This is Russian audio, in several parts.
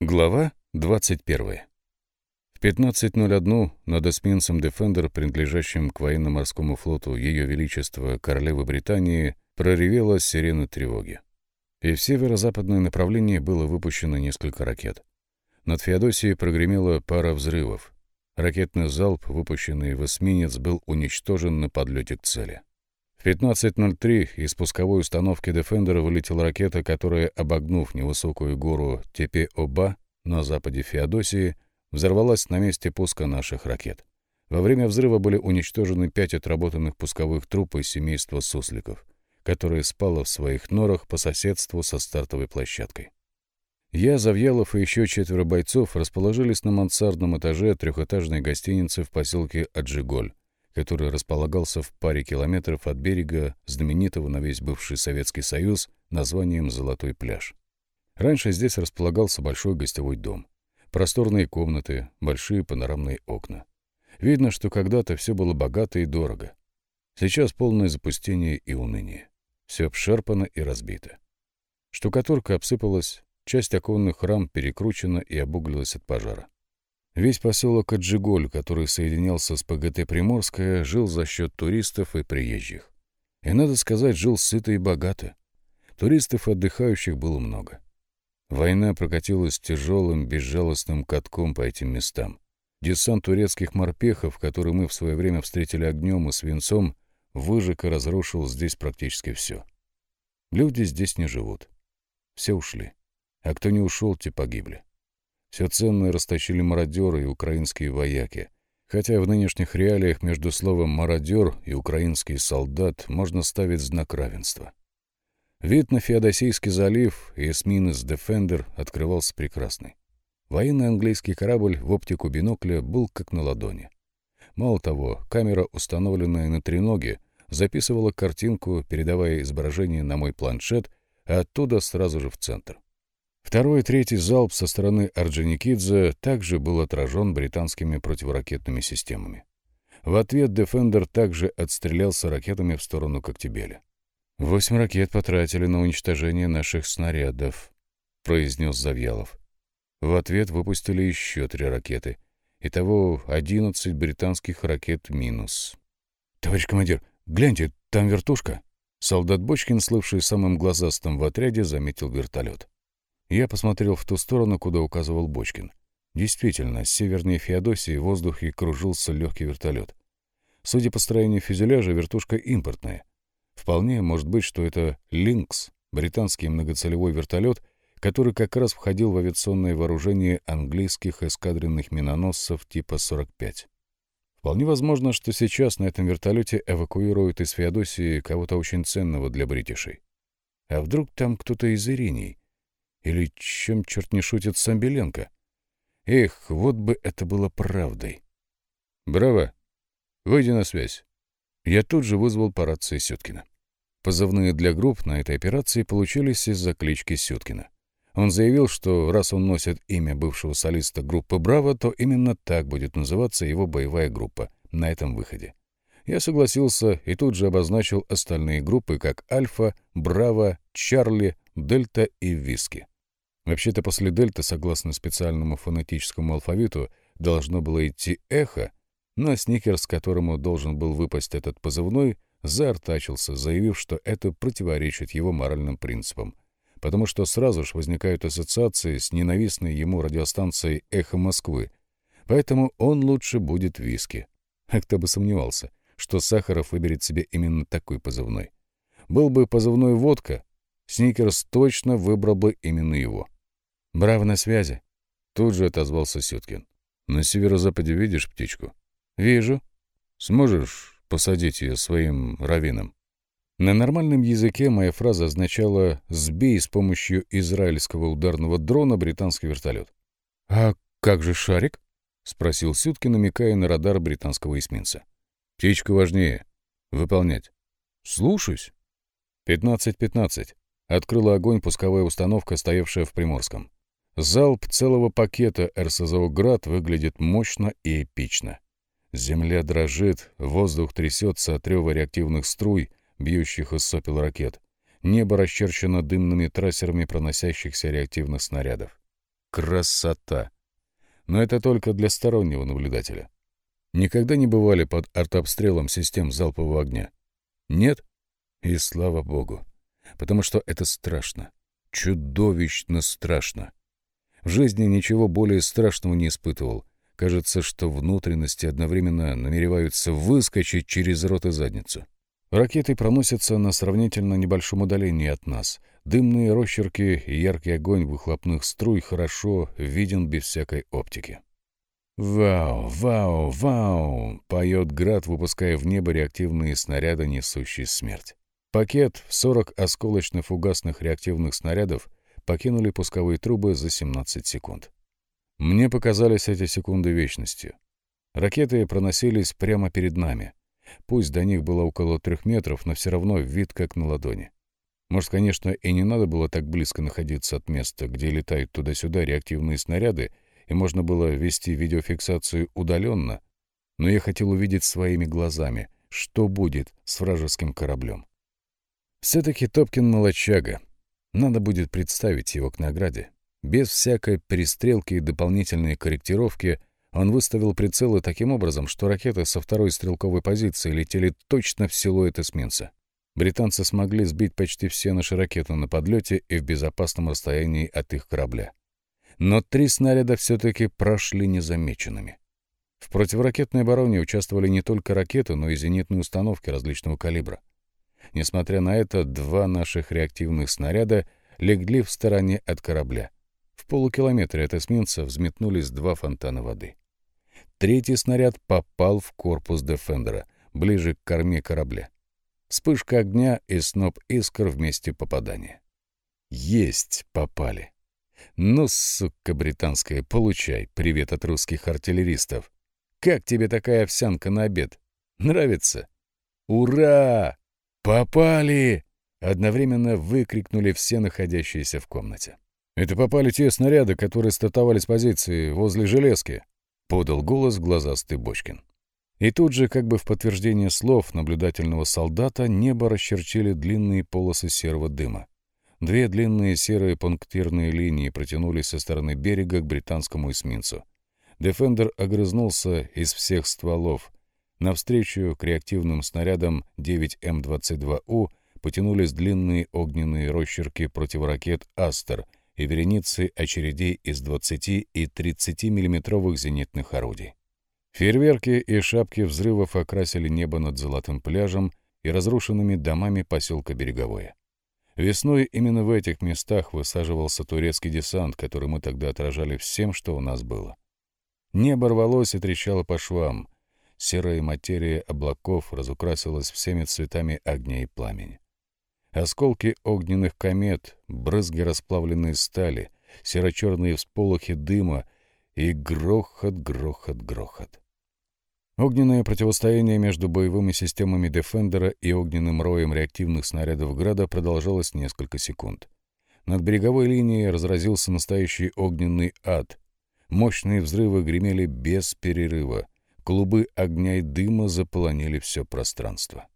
Глава 21. В 15.01 над эсминцем «Дефендер», принадлежащим к военно-морскому флоту Ее Величества Королевы Британии, проревела сирена тревоги. И в северо-западное направление было выпущено несколько ракет. Над Феодосией прогремела пара взрывов. Ракетный залп, выпущенный в эсминец, был уничтожен на подлете к цели. В 15.03 из пусковой установки «Дефендера» вылетела ракета, которая, обогнув невысокую гору Тепе-Оба на западе Феодосии, взорвалась на месте пуска наших ракет. Во время взрыва были уничтожены пять отработанных пусковых труб из семейства сусликов, которое спало в своих норах по соседству со стартовой площадкой. Я, Завьялов и еще четверо бойцов расположились на мансардном этаже трехэтажной гостиницы в поселке Аджиголь, который располагался в паре километров от берега знаменитого на весь бывший Советский Союз названием «Золотой пляж». Раньше здесь располагался большой гостевой дом. Просторные комнаты, большие панорамные окна. Видно, что когда-то все было богато и дорого. Сейчас полное запустение и уныние. Все обшарпано и разбито. Штукатурка обсыпалась, часть оконных рам перекручена и обуглилась от пожара. Весь поселок Аджиголь, который соединялся с ПГТ Приморская, жил за счет туристов и приезжих. И, надо сказать, жил сыто и богато. Туристов отдыхающих было много. Война прокатилась тяжелым, безжалостным катком по этим местам. Десант турецких морпехов, который мы в свое время встретили огнем и свинцом, выжег и разрушил здесь практически все. Люди здесь не живут. Все ушли. А кто не ушел, те погибли. Все ценное растащили мародеры и украинские вояки. Хотя в нынешних реалиях между словом «мародер» и «украинский солдат» можно ставить знак равенства. Вид на Феодосийский залив и эсминец «Дефендер» открывался прекрасный. Военный английский корабль в оптику бинокля был как на ладони. Мало того, камера, установленная на треноге, записывала картинку, передавая изображение на мой планшет, а оттуда сразу же в центр. Второй и третий залп со стороны Орджоникидзе также был отражен британскими противоракетными системами. В ответ «Дефендер» также отстрелялся ракетами в сторону Коктебеля. «Восемь ракет потратили на уничтожение наших снарядов», — произнес Завьялов. В ответ выпустили еще три ракеты. Итого одиннадцать британских ракет минус. «Товарищ командир, гляньте, там вертушка!» Солдат Бочкин, слывший самым глазастым в отряде, заметил вертолет. Я посмотрел в ту сторону, куда указывал Бочкин. Действительно, с северной Феодосии в воздухе кружился легкий вертолет. Судя по строению фюзеляжа, вертушка импортная. Вполне может быть, что это «Линкс», британский многоцелевой вертолет, который как раз входил в авиационное вооружение английских эскадренных миноносцев типа 45. Вполне возможно, что сейчас на этом вертолете эвакуируют из Феодосии кого-то очень ценного для бритишей. А вдруг там кто-то из Ириней? Или чем черт не шутит Самбеленко? Эх, вот бы это было правдой. «Браво! Выйди на связь!» Я тут же вызвал по рации Сюткина. Позывные для групп на этой операции получились из-за клички Сюткина. Он заявил, что раз он носит имя бывшего солиста группы «Браво», то именно так будет называться его боевая группа на этом выходе. Я согласился и тут же обозначил остальные группы как «Альфа», «Браво», «Чарли», «Дельта» и «Виски». Вообще-то после дельта, согласно специальному фонетическому алфавиту, должно было идти эхо, но Сникерс, которому должен был выпасть этот позывной, заортачился, заявив, что это противоречит его моральным принципам, потому что сразу же возникают ассоциации с ненавистной ему радиостанцией «Эхо Москвы», поэтому он лучше будет виски. А кто бы сомневался, что Сахаров выберет себе именно такой позывной. Был бы позывной «Водка», Сникерс точно выбрал бы именно его. «Браво на связи!» Тут же отозвался Сюткин. «На северо-западе видишь птичку?» «Вижу». «Сможешь посадить ее своим раввином?» На нормальном языке моя фраза означала «сбей с помощью израильского ударного дрона британский вертолет». «А как же шарик?» — спросил Сюткин, намекая на радар британского эсминца. «Птичка важнее. Выполнять». «Слушаюсь». «Пятнадцать-пятнадцать». Открыла огонь пусковая установка, стоявшая в Приморском. Залп целого пакета РСЗО «Град» выглядит мощно и эпично. Земля дрожит, воздух трясется от рева реактивных струй, бьющих из сопел ракет. Небо расчерчено дымными трассерами проносящихся реактивных снарядов. Красота! Но это только для стороннего наблюдателя. Никогда не бывали под артобстрелом систем залпового огня? Нет? И слава богу. Потому что это страшно. Чудовищно страшно. В жизни ничего более страшного не испытывал. Кажется, что внутренности одновременно намереваются выскочить через рот и задницу. Ракеты проносятся на сравнительно небольшом удалении от нас. Дымные росчерки и яркий огонь выхлопных струй хорошо виден без всякой оптики. «Вау, вау, вау!» — поет град, выпуская в небо реактивные снаряды, несущие смерть. Пакет в 40 осколочно-фугасных реактивных снарядов покинули пусковые трубы за 17 секунд. Мне показались эти секунды вечностью. Ракеты проносились прямо перед нами. Пусть до них было около трех метров, но все равно вид как на ладони. Может, конечно, и не надо было так близко находиться от места, где летают туда-сюда реактивные снаряды, и можно было вести видеофиксацию удаленно, но я хотел увидеть своими глазами, что будет с вражеским кораблем. Все-таки Топкин молочага. Надо будет представить его к награде. Без всякой перестрелки и дополнительной корректировки он выставил прицелы таким образом, что ракеты со второй стрелковой позиции летели точно в силуэт эсминца. Британцы смогли сбить почти все наши ракеты на подлете и в безопасном расстоянии от их корабля. Но три снаряда все-таки прошли незамеченными. В противоракетной обороне участвовали не только ракеты, но и зенитные установки различного калибра. Несмотря на это, два наших реактивных снаряда легли в стороне от корабля. В полукилометре от эсминца взметнулись два фонтана воды. Третий снаряд попал в корпус Дефендера, ближе к корме корабля. Вспышка огня и сноп искр вместе попадания. Есть попали. Ну, сука британская, получай привет от русских артиллеристов. Как тебе такая овсянка на обед? Нравится? Ура! Попали! Одновременно выкрикнули все находящиеся в комнате. «Это попали те снаряды, которые стартовали с позиции возле железки», — подал голос глазастый Бочкин. И тут же, как бы в подтверждение слов наблюдательного солдата, небо расчерчили длинные полосы серого дыма. Две длинные серые пунктирные линии протянулись со стороны берега к британскому эсминцу. Дефендер огрызнулся из всех стволов. Навстречу к реактивным снарядам 9М22У потянулись длинные огненные росчерки противоракет «Астер», и вереницы очередей из 20 и 30 миллиметровых зенитных орудий. Фейерверки и шапки взрывов окрасили небо над золотым пляжем и разрушенными домами поселка Береговое. Весной именно в этих местах высаживался турецкий десант, который мы тогда отражали всем, что у нас было. Небо рвалось и трещало по швам. Серая материя облаков разукрасилась всеми цветами огня и пламени. Осколки огненных комет, брызги расплавленной стали, серо-черные всполохи дыма и грохот, грохот, грохот. Огненное противостояние между боевыми системами Дефендера и огненным роем реактивных снарядов «Града» продолжалось несколько секунд. Над береговой линией разразился настоящий огненный ад. Мощные взрывы гремели без перерыва. Клубы огня и дыма заполонили все пространство.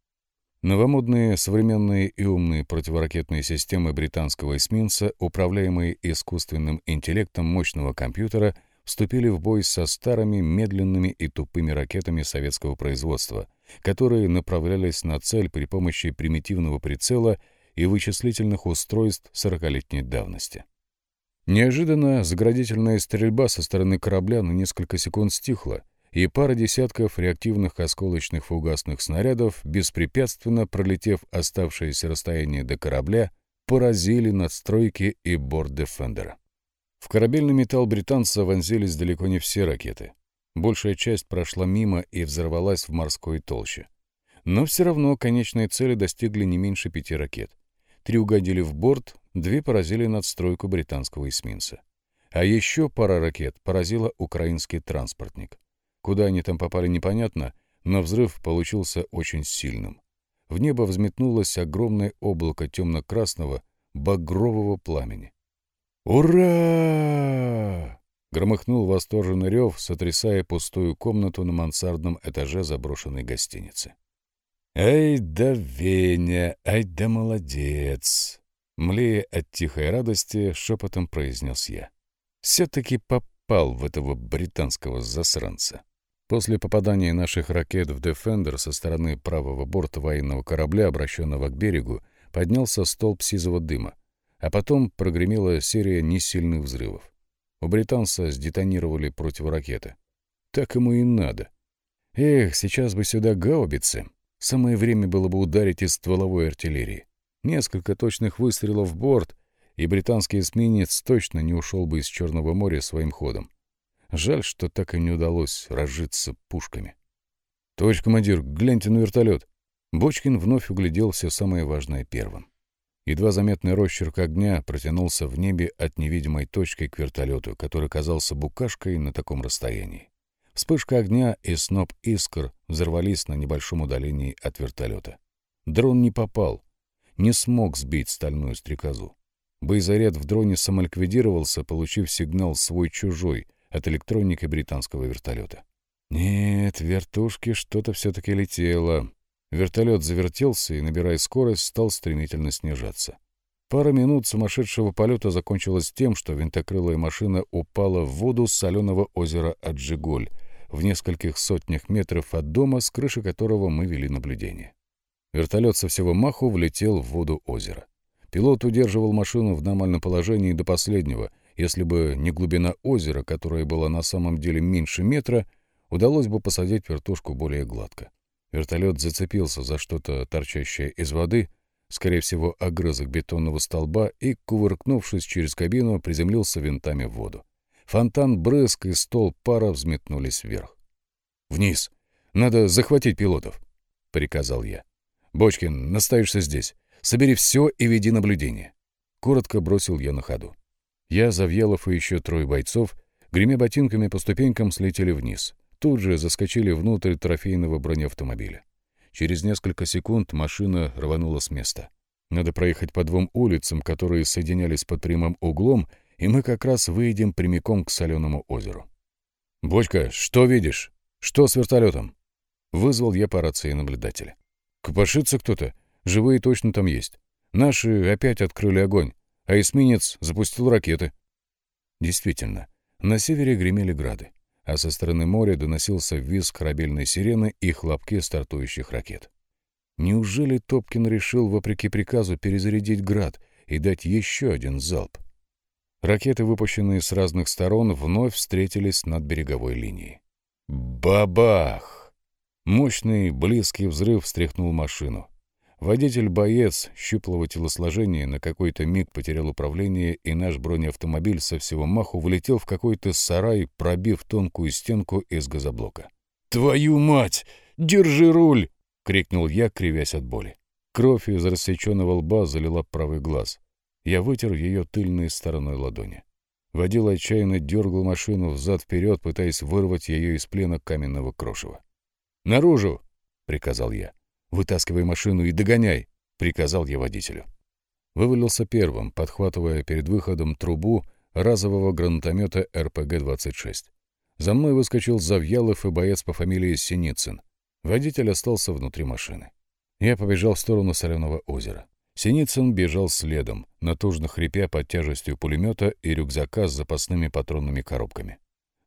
Новомодные, современные и умные противоракетные системы британского эсминца, управляемые искусственным интеллектом мощного компьютера, вступили в бой со старыми, медленными и тупыми ракетами советского производства, которые направлялись на цель при помощи примитивного прицела и вычислительных устройств сорокалетней давности. Неожиданно заградительная стрельба со стороны корабля на несколько секунд стихла, и пара десятков реактивных осколочных фугасных снарядов, беспрепятственно пролетев оставшееся расстояние до корабля, поразили надстройки и борт Дефендера. В корабельный металл британца вонзились далеко не все ракеты. Большая часть прошла мимо и взорвалась в морской толще. Но все равно конечные цели достигли не меньше пяти ракет. Три угодили в борт, две поразили надстройку британского эсминца. А еще пара ракет поразила украинский транспортник. Куда они там попали, непонятно, но взрыв получился очень сильным. В небо взметнулось огромное облако темно-красного, багрового пламени. «Ура!» — громыхнул восторженный рев, сотрясая пустую комнату на мансардном этаже заброшенной гостиницы. «Ай да Веня, ай да молодец!» Млея от тихой радости, шепотом произнес я. Все-таки попал в этого британского засранца. После попадания наших ракет в «Дефендер» со стороны правого борта военного корабля, обращенного к берегу, поднялся столб сизого дыма, а потом прогремела серия несильных взрывов. У британца сдетонировали противоракеты. Так ему и надо. Эх, сейчас бы сюда гаубицы. Самое время было бы ударить из стволовой артиллерии. Несколько точных выстрелов в борт, и британский эсминец точно не ушел бы из Черного моря своим ходом. Жаль, что так и не удалось разжиться пушками. «Товарищ командир, гляньте на вертолет!» Бочкин вновь углядел все самое важное первым. Едва заметный росчерк огня протянулся в небе от невидимой точки к вертолету, который казался букашкой на таком расстоянии. Вспышка огня и сноп искр взорвались на небольшом удалении от вертолета. Дрон не попал, не смог сбить стальную стрекозу. Боезаряд в дроне самоликвидировался, получив сигнал свой-чужой от электроники британского вертолета. Нет, вертушки что-то все-таки летело. Вертолет завертелся и, набирая скорость, стал стремительно снижаться. Пара минут сумасшедшего полета закончилась тем, что винтокрылая машина упала в воду соленого озера Аджиголь в нескольких сотнях метров от дома, с крыши которого мы вели наблюдение. Вертолет со всего маху влетел в воду озера. Пилот удерживал машину в нормальном положении до последнего. Если бы не глубина озера, которая была на самом деле меньше метра, удалось бы посадить вертушку более гладко. Вертолет зацепился за что-то торчащее из воды, скорее всего, огрызок бетонного столба, и, кувыркнувшись через кабину, приземлился винтами в воду. Фонтан брызг и стол пара взметнулись вверх. «Вниз! Надо захватить пилотов!» — приказал я. «Бочкин, настоишься здесь. Собери все и веди наблюдение». Коротко бросил я на ходу. Я, Завьялов и еще трое бойцов, гремя ботинками по ступенькам, слетели вниз. Тут же заскочили внутрь трофейного бронеавтомобиля. Через несколько секунд машина рванула с места. Надо проехать по двум улицам, которые соединялись под прямым углом, и мы как раз выйдем прямиком к соленому озеру. «Бочка, что видишь? Что с вертолетом?» Вызвал я по рации наблюдателя. «Копошится кто-то. Живые точно там есть. Наши опять открыли огонь, а эсминец запустил ракеты». Действительно, на севере гремели грады а со стороны моря доносился визг корабельной сирены и хлопки стартующих ракет. Неужели Топкин решил, вопреки приказу, перезарядить «Град» и дать еще один залп? Ракеты, выпущенные с разных сторон, вновь встретились над береговой линией. Бабах! Мощный, близкий взрыв встряхнул машину. Водитель-боец щуплого телосложения на какой-то миг потерял управление, и наш бронеавтомобиль со всего маху влетел в какой-то сарай, пробив тонкую стенку из газоблока. «Твою мать! Держи руль!» — крикнул я, кривясь от боли. Кровь из рассеченного лба залила правый глаз. Я вытер ее тыльной стороной ладони. Водил отчаянно дергал машину взад-вперед, пытаясь вырвать ее из плена каменного крошева. «Наружу!» — приказал я. «Вытаскивай машину и догоняй!» — приказал я водителю. Вывалился первым, подхватывая перед выходом трубу разового гранатомета РПГ-26. За мной выскочил Завьялов и боец по фамилии Синицын. Водитель остался внутри машины. Я побежал в сторону соленого озера. Синицын бежал следом, натужно хрипя под тяжестью пулемета и рюкзака с запасными патронными коробками.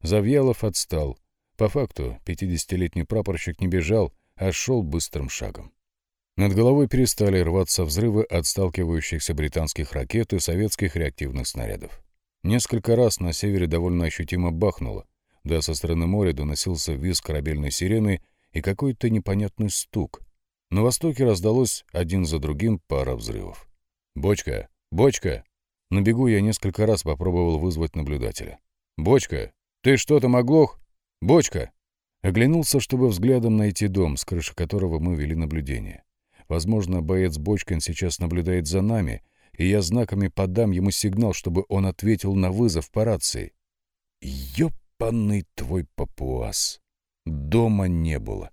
Завьялов отстал. По факту, 50-летний прапорщик не бежал, а шел быстрым шагом. Над головой перестали рваться взрывы от сталкивающихся британских ракет и советских реактивных снарядов. Несколько раз на севере довольно ощутимо бахнуло, да со стороны моря доносился визг корабельной сирены и какой-то непонятный стук. На востоке раздалось один за другим пара взрывов. «Бочка! Бочка!» На бегу я несколько раз попробовал вызвать наблюдателя. «Бочка! Ты что там оглох? Бочка!» Оглянулся, чтобы взглядом найти дом, с крыши которого мы вели наблюдение. Возможно, боец Бочкин сейчас наблюдает за нами, и я знаками подам ему сигнал, чтобы он ответил на вызов по рации. Ёпаный твой папуас! Дома не было.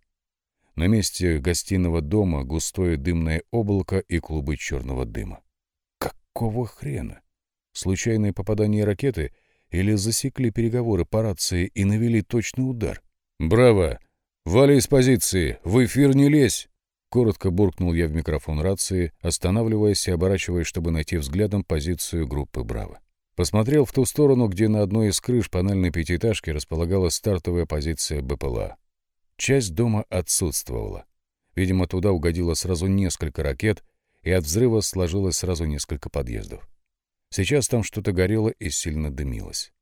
На месте гостиного дома густое дымное облако и клубы черного дыма. Какого хрена? Случайное попадание ракеты или засекли переговоры по рации и навели точный удар? «Браво! Вали из позиции! В эфир не лезь!» Коротко буркнул я в микрофон рации, останавливаясь и оборачиваясь, чтобы найти взглядом позицию группы «Браво». Посмотрел в ту сторону, где на одной из крыш панельной пятиэтажки располагалась стартовая позиция БПЛА. Часть дома отсутствовала. Видимо, туда угодило сразу несколько ракет, и от взрыва сложилось сразу несколько подъездов. Сейчас там что-то горело и сильно дымилось.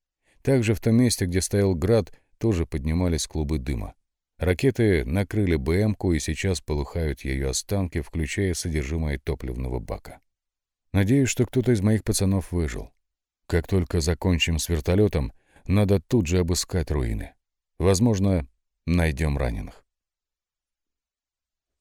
Также в том месте, где стоял град, тоже поднимались клубы дыма. Ракеты накрыли БМку и сейчас полыхают ее останки, включая содержимое топливного бака. Надеюсь, что кто-то из моих пацанов выжил. Как только закончим с вертолетом, надо тут же обыскать руины. Возможно, найдем раненых.